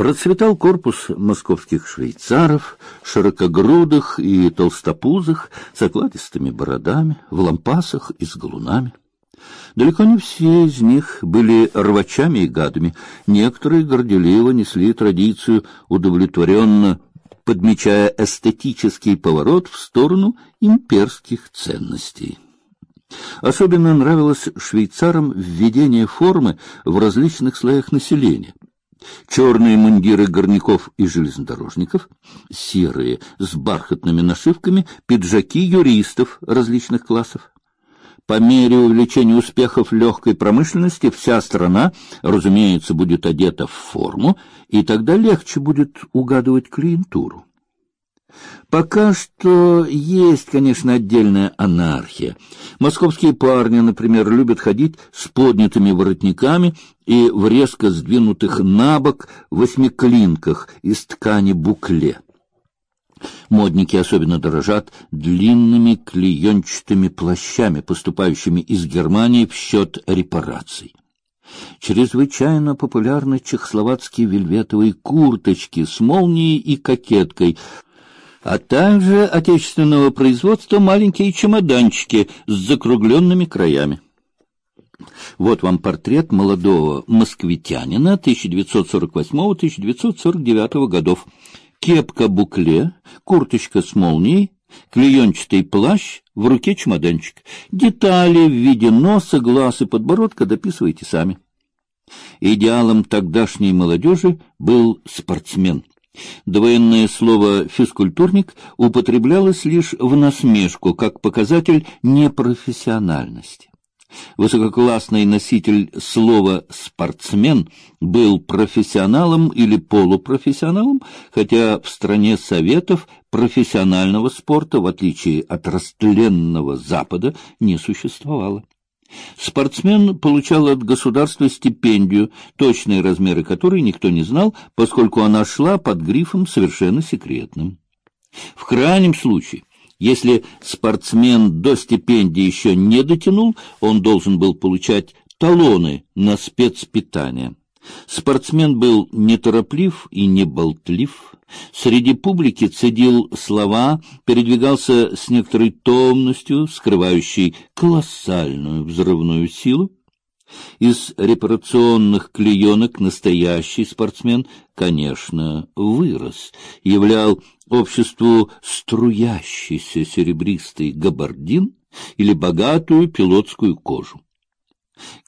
Процветал корпус московских швейцаров, широкогрудых и толстопузых, с окладистыми бородами, в лампасах и с галунами. Далеко не все из них были рвачами и гадами. Некоторые горделиво несли традицию, удовлетворенно подмечая эстетический поворот в сторону имперских ценностей. Особенно нравилось швейцарам введение формы в различных слоях населения. Черные мундиры горняков и железнодорожников, серые с бархатными нашивками, пиджаки юристов различных классов. По мере увеличения успехов легкой промышленности вся страна, разумеется, будет одета в форму, и тогда легче будет угадывать клиентуру. Пока что есть, конечно, отдельная анархия. Московские парни, например, любят ходить с поднятыми воротниками и в резко сдвинутых на бок восьмиклинках из ткани букле. Модники особенно дорожат длинными клеенчатыми плащами, поступающими из Германии в счет репараций. Чрезвычайно популярны чехословацкие вельветовые курточки с молнией и кокеткой, а также отечественного производства маленькие чемоданчики с закругленными краями. Вот вам портрет молодого москвитянина 1948-1949 годов кепка-букле, курточка с молнией, клеенчатый плащ, в руке чемоданчик. Детали в виде носа, глаз и подбородка дописывайте сами. Идеалом тогдашней молодежи был спортсмен. Двоенное слово «физкультурник» употреблялось лишь в насмешку, как показатель непрофессиональности. Высококлассный носитель слова «спортсмен» был профессионалом или полупрофессионалом, хотя в стране Советов профессионального спорта, в отличие от растленного Запада, не существовало. Спортсмен получал от государства стипендию, точные размеры которой никто не знал, поскольку она шла под грифом совершенно секретным. В крайнем случае если спортсмен до стипендии еще не дотянул, он должен был получать талоны на спецпитание. Спортсмен был нетороплив и не болтлив, среди публики цедил слова, передвигался с некоторой томностью, скрывающей колоссальную взрывную силу. Из репарационных клеенок настоящий спортсмен, конечно, вырос, являл обществу струящийся серебристый габардин или богатую пилотскую кожу.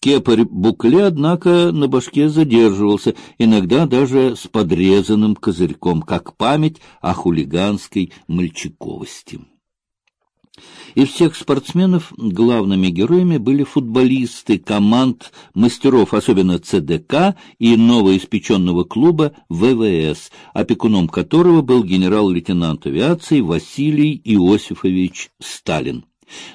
Кепарь букле, однако, на башке задерживался, иногда даже с подрезанным козырьком, как память о хулиганской мальчиковости. Из всех спортсменов главными героями были футболисты команд мастеров, особенно ЦДК и новоиспеченного клуба ВВС, опекуном которого был генерал-лейтенант авиации Василий Иосифович Сталин.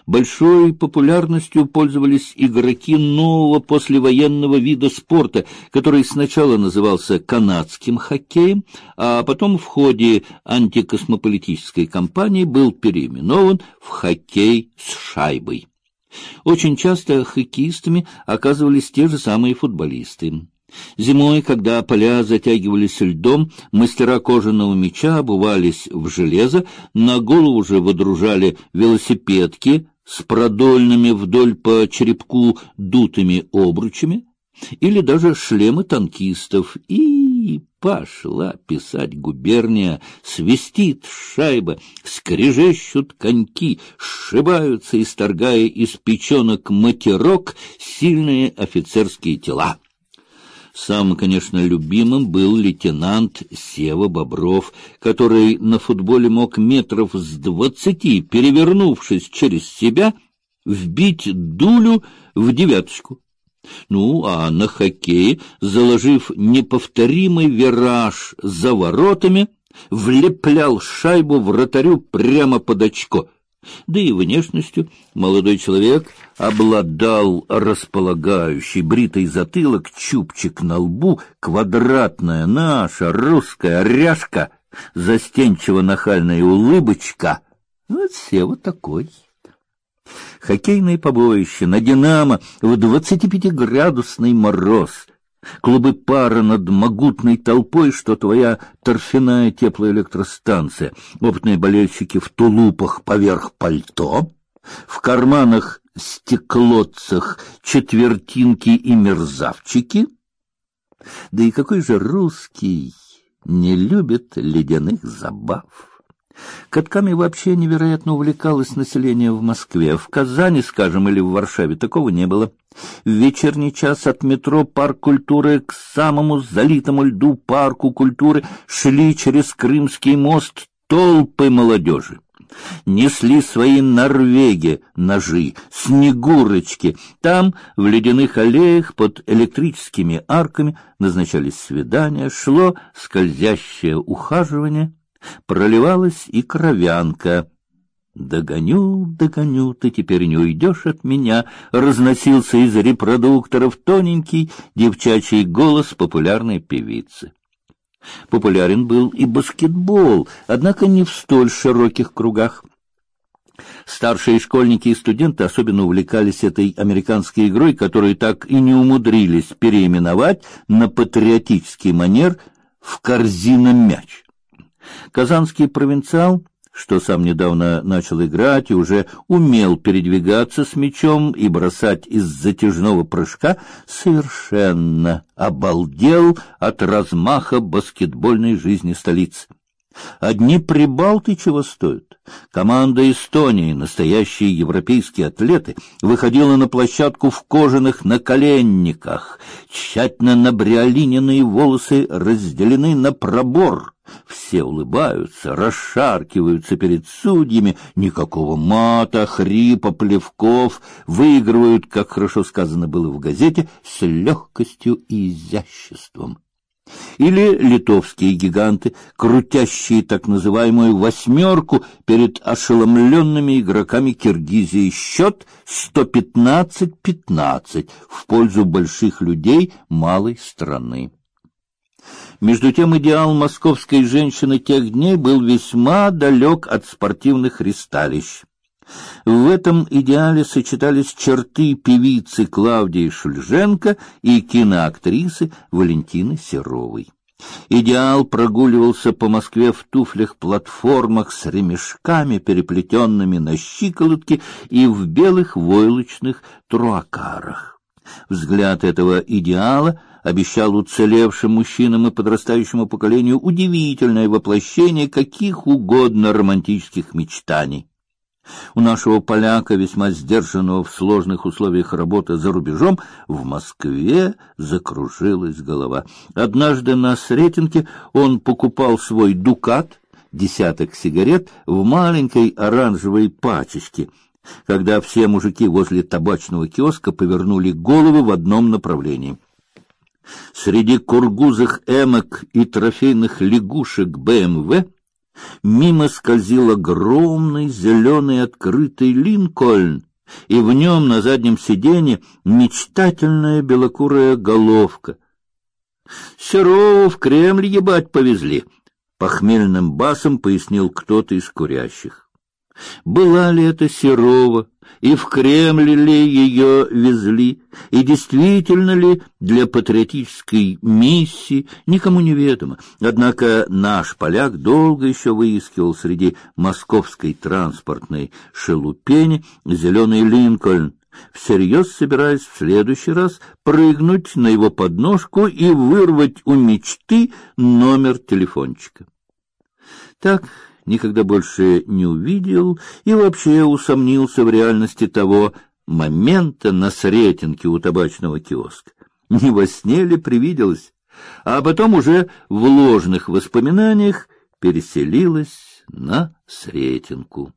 Большой популярностью пользовались игроки нового послевоенного вида спорта, который сначала назывался канадским хоккеем, а потом в ходе антикосмополитической кампании был переименован в хоккей с шайбой. Очень часто хоккеистами оказывались те же самые футболисты. Зимой, когда поля затягивались льдом, мастера кожаного меча обувались в железо, на голову же водружали велосипедки с продольными вдоль по черепку дутыми обручами или даже шлемы танкистов, и пошла писать губерния, свистит шайба, скрежещут коньки, сшибаются, исторгая из печенок матерок сильные офицерские тела. Самым, конечно, любимым был лейтенант Сева Бобров, который на футболе мог метров с двадцати, перевернувшись через себя, вбить дулю в девяточку. Ну, а на хоккее, заложив неповторимый вираж за воротами, влеплял шайбу вратарю прямо под очко — да и внешностью молодой человек обладал располагающий бритый затылок, чубчик на лбу, квадратная наша русская ряжка, застенчиво нахальная улыбочка. Вот все вот такой. Хоккейное побоище на «Динамо» в двадцатипятиградусный мороз. Клубы пара над могутной толпой, что твоя торфяная теплоэлектростанция, опытные болельщики в тулупах поверх пальто, в карманах стеклотцах четвертинки и мерзавчики. Да и какой же русский не любит ледяных забав? Катками вообще невероятно увлекалось население в Москве. В Казани, скажем, или в Варшаве такого не было. В вечерний час от метро Парк культуры к самому залитому льду Парку культуры шли через Крымский мост толпы молодежи. Несли свои норвеги, ножи, снегурочки. Там, в ледяных аллеях, под электрическими арками, назначались свидания, шло скользящее ухаживание — проливалась и кровянка. «Догоню, догоню, ты теперь не уйдешь от меня», — разносился из репродукторов тоненький девчачий голос популярной певицы. Популярен был и баскетбол, однако не в столь широких кругах. Старшие школьники и студенты особенно увлекались этой американской игрой, которую так и не умудрились переименовать на патриотический манер в корзина мяч. Казанский провинциал, что сам недавно начал играть и уже умел передвигаться с мячом и бросать из затяжного прыжка, совершенно обалдел от размаха баскетбольной жизни столицы. Одни прибалты чего стоят. Команда Эстонии, настоящие европейские атлеты, выходила на площадку в кожаных наколенниках. Тщательно набриолиненные волосы разделены на пробор. Все улыбаются, расшаркиваются перед судьями, никакого мата, хрипа, плевков, выигрывают, как хорошо сказано было в газете, с легкостью и изяществом. Или литовские гиганты, крутящие так называемую восьмерку перед ошеломленными игроками Киргизии. Счет 115-15 в пользу больших людей малой страны. Между тем идеал московской женщины тех дней был весьма далек от спортивных ристалищ. В этом идеале сочетались черты певицы Клавдии Шульженко и киноактрисы Валентины Серовой. Идеал прогуливался по Москве в туфлях-платформах с ремешками, переплетенными на щиколотке, и в белых войлочных труакарах. Взгляд этого идеала обещал уцелевшим мужчинам и подрастающему поколению удивительное воплощение каких угодно романтических мечтаний. У нашего поляка, весьма сдержанного в сложных условиях работы за рубежом, в Москве закружилась голова. Однажды на Сретенке он покупал свой дукат, десяток сигарет, в маленькой оранжевой пачечке, когда все мужики возле табачного киоска повернули головы в одном направлении. Среди кургузых эмок и трофейных лягушек БМВ Мимо скользил огромный зеленый открытый Линкольн, и в нем на заднем сиденье мечтательная белокурая головка. Серова в Кремль ебать повезли, похмельным басом пояснил кто-то из курящих. Была ли это Серова, и в Кремль ли ее везли, и действительно ли для патриотической миссии, никому не ведомо. Однако наш поляк долго еще выискивал среди московской транспортной шелупени зеленый Линкольн, всерьез собираясь в следующий раз прыгнуть на его подножку и вырвать у мечты номер телефончика. Так никогда больше не увидел и вообще усомнился в реальности того момента на Сретенке у табачного киоска. Не во сне ли привиделось, а потом уже в ложных воспоминаниях переселилась на Сретенку.